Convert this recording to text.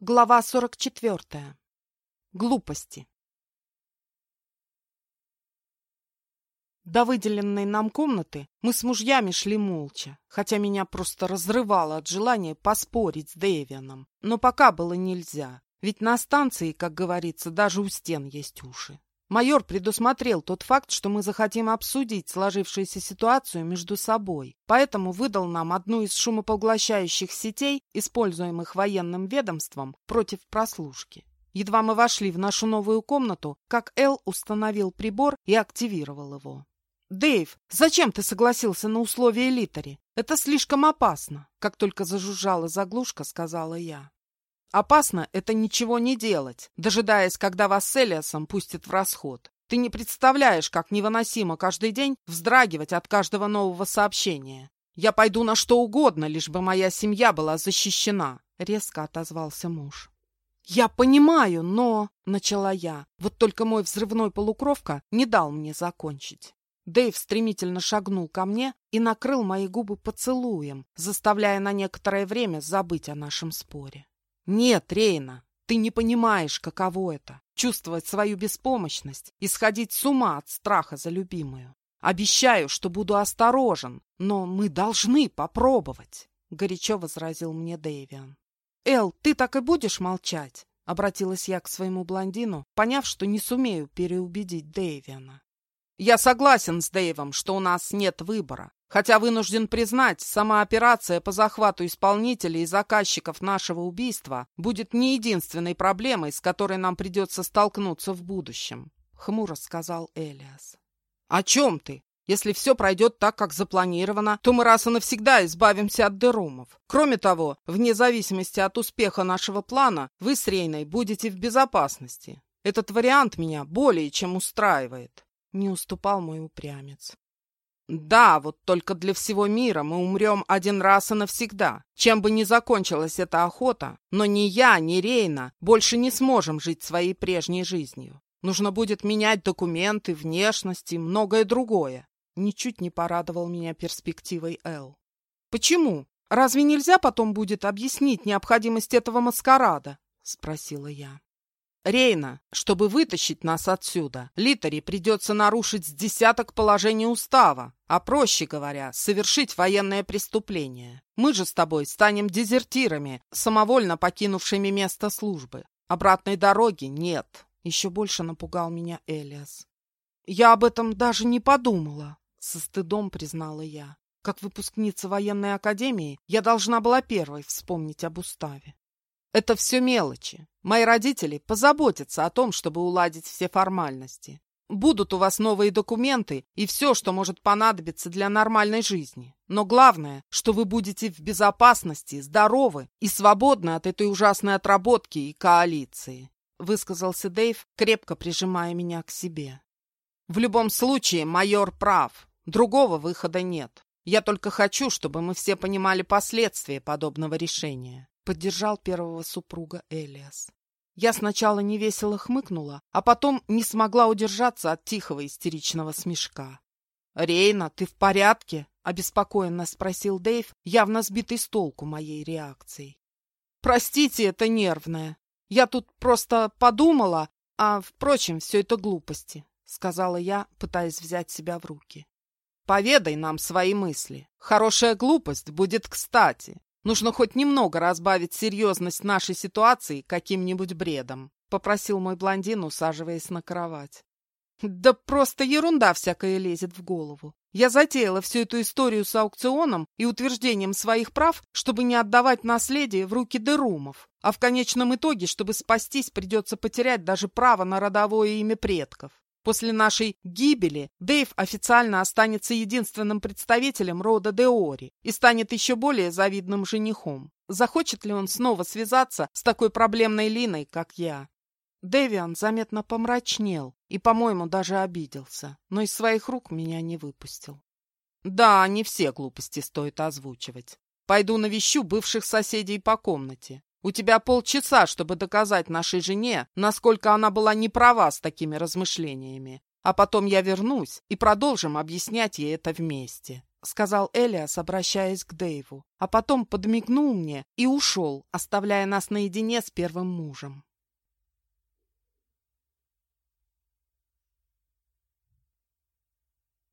Глава 44. Глупости. До выделенной нам комнаты мы с мужьями шли молча, хотя меня просто разрывало от желания поспорить с Дэвианом. Но пока было нельзя, ведь на станции, как говорится, даже у стен есть уши. Майор предусмотрел тот факт, что мы захотим обсудить сложившуюся ситуацию между собой, поэтому выдал нам одну из шумопоглощающих сетей, используемых военным ведомством, против прослушки. Едва мы вошли в нашу новую комнату, как Эл установил прибор и активировал его. «Дэйв, зачем ты согласился на условия Литари? Это слишком опасно!» Как только зажужжала заглушка, сказала я. Опасно это ничего не делать, дожидаясь, когда вас с Элиасом пустят в расход. Ты не представляешь, как невыносимо каждый день вздрагивать от каждого нового сообщения. Я пойду на что угодно, лишь бы моя семья была защищена, — резко отозвался муж. «Я понимаю, но...» — начала я. Вот только мой взрывной полукровка не дал мне закончить. Дэйв стремительно шагнул ко мне и накрыл мои губы поцелуем, заставляя на некоторое время забыть о нашем споре. Нет, Рейна, ты не понимаешь, каково это — чувствовать свою беспомощность и сходить с ума от страха за любимую. Обещаю, что буду осторожен, но мы должны попробовать, — горячо возразил мне Дэвиан. Эл, ты так и будешь молчать? — обратилась я к своему блондину, поняв, что не сумею переубедить Дэвиана. Я согласен с Дэйвом, что у нас нет выбора. Хотя вынужден признать, сама операция по захвату исполнителей и заказчиков нашего убийства будет не единственной проблемой, с которой нам придется столкнуться в будущем», — хмуро сказал Элиас. «О чем ты? Если все пройдет так, как запланировано, то мы раз и навсегда избавимся от дерумов. Кроме того, вне зависимости от успеха нашего плана, вы с Рейной будете в безопасности. Этот вариант меня более чем устраивает», — не уступал мой упрямец. Да, вот только для всего мира мы умрем один раз и навсегда. Чем бы ни закончилась эта охота, но ни я, ни Рейна больше не сможем жить своей прежней жизнью. Нужно будет менять документы, внешность и многое другое. Ничуть не порадовал меня перспективой Эл. Почему? Разве нельзя потом будет объяснить необходимость этого маскарада? Спросила я. Рейна, чтобы вытащить нас отсюда, Литари придется нарушить с десяток положений устава, а, проще говоря, совершить военное преступление. Мы же с тобой станем дезертирами, самовольно покинувшими место службы. Обратной дороги нет. Еще больше напугал меня Элиас. Я об этом даже не подумала, со стыдом признала я. Как выпускница военной академии, я должна была первой вспомнить об уставе. Это все мелочи. Мои родители позаботятся о том, чтобы уладить все формальности. Будут у вас новые документы и все, что может понадобиться для нормальной жизни. Но главное, что вы будете в безопасности, здоровы и свободны от этой ужасной отработки и коалиции», — высказался Дэйв, крепко прижимая меня к себе. «В любом случае, майор прав. Другого выхода нет. Я только хочу, чтобы мы все понимали последствия подобного решения поддержал первого супруга Элиас. Я сначала невесело хмыкнула, а потом не смогла удержаться от тихого истеричного смешка. «Рейна, ты в порядке?» — обеспокоенно спросил Дэйв, явно сбитый с толку моей реакцией. «Простите, это нервное. Я тут просто подумала, а, впрочем, все это глупости», — сказала я, пытаясь взять себя в руки. «Поведай нам свои мысли. Хорошая глупость будет кстати. Нужно хоть немного разбавить серьезность нашей ситуации каким-нибудь бредом», — попросил мой блондин, усаживаясь на кровать. «Да просто ерунда всякая лезет в голову. Я затеяла всю эту историю с аукционом и утверждением своих прав, чтобы не отдавать наследие в руки дерумов. А в конечном итоге, чтобы спастись, придется потерять даже право на родовое имя предков. После нашей гибели Дэйв официально останется единственным представителем рода Деори и станет еще более завидным женихом. Захочет ли он снова связаться с такой проблемной Линой, как я? Дэвиан заметно помрачнел и, по-моему, даже обиделся, но из своих рук меня не выпустил. Да, не все глупости стоит озвучивать. Пойду навещу бывших соседей по комнате. У тебя полчаса, чтобы доказать нашей жене, насколько она была не права с такими размышлениями. А потом я вернусь и продолжим объяснять ей это вместе. — сказал Элиас, обращаясь к Дэйву, а потом подмигнул мне и ушел, оставляя нас наедине с первым мужем.